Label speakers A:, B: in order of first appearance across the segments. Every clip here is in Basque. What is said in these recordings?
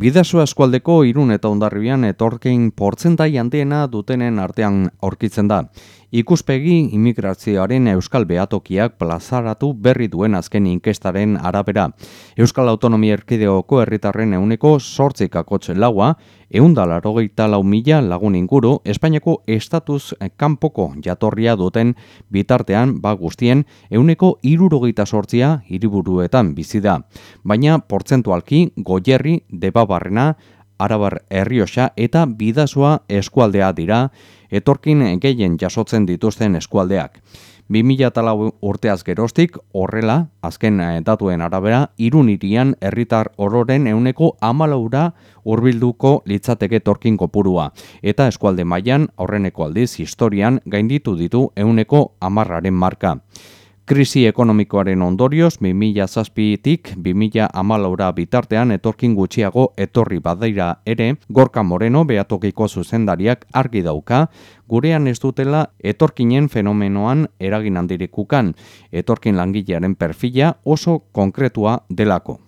A: Bidaso eskualdeko irun eta ondarribian etorkein portzentai handiena dutenen artean aurkitzen da. Ikuspegi imigrazioaren Euskal Beatokiak plazaratu berri duen azken inkestaren arabera. Euskal Autonomia Erkideoko herritarren euneko sortzik akotzen laua, eundalaro lau mila lagun inguru, Espainiako estatuz kanpoko jatorria duten bitartean ba guztien euneko irurogeita sortzia hiriburuetan bizi da. Baina portzentualki goierri debabarrena, arabar herriosa eta bidazoa eskualdea dira, etorkin gehien jasotzen dituzten eskualdeak. 2004 urteaz gerostik, horrela, azken eh, datuen arabera, irunirian herritar ororen euneko amalaura urbilduko litzateke torkin kopurua. Eta eskualde mailan aurreneko aldiz historian gainditu ditu euneko amarraren marka. Krisi ekonomikoaren ondorioz, 2000 zazpitik, 2000 amalaura bitartean etorkin gutxiago etorri badaira ere, Gorka Moreno behatokiko zuzendariak argi dauka, gurean ez dutela etorkinen fenomenoan eragin handirikukan, etorkin langilearen perfila oso konkretua delako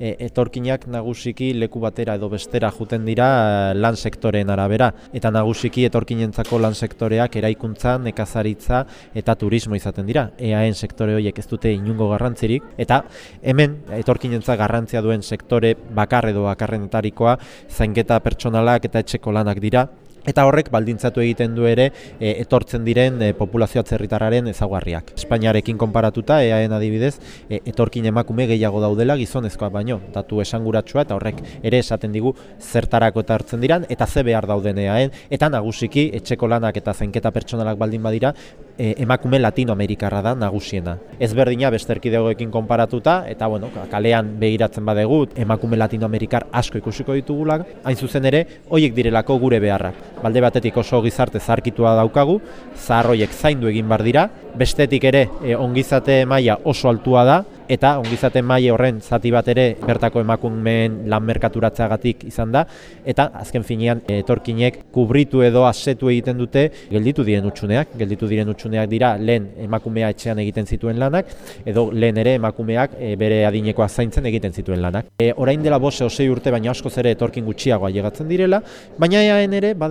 B: e, etorkinak nagusiki leku batera edo bestera juten dira e, lan sektoreen arabera. Eta nagusiki etorkinentzako lan sektoreak eraikuntza, nekazaritza eta turismo izaten dira. EAen sektore horiek ez dute inungo garrantzirik. Eta hemen etorkinentza garrantzia duen sektore bakar edo bakarrenetarikoa zainketa pertsonalak eta etxeko lanak dira Eta horrek baldintzatu egiten du ere e, etortzen diren e, populazioa zerritararen ezaguarriak. Espainiarekin konparatuta, EAen adibidez, e, etorkin emakume gehiago daudela gizonezkoa baino. Datu esanguratsua eta horrek ere esaten digu zertarako eta diran, eta ze behar dauden EAen, eta nagusiki etxeko lanak eta zainketa pertsonalak baldin badira, e, emakume latinoamerikarra da nagusiena. Ez berdina besterkidegoekin konparatuta, eta bueno, kalean begiratzen badegu, emakume latinoamerikar asko ikusiko ditugulak, hain zuzen ere, hoiek direlako gure beharrak balde batetik oso gizarte zarkitua daukagu, zaharroiek zaindu egin bar dira, bestetik ere e, ongizate maila oso altua da, eta ongizate maila horren zati bat ere bertako emakumeen lan merkaturatzeagatik izan da, eta azken finean etorkinek kubritu edo asetu egiten dute gelditu diren utxuneak, gelditu diren utxuneak dira lehen emakumea etxean egiten zituen lanak, edo lehen ere emakumeak e, bere adinekoa zaintzen egiten zituen lanak. E, orain dela bose osei urte baina askoz ere etorkin gutxiagoa llegatzen direla, baina eaen ere bada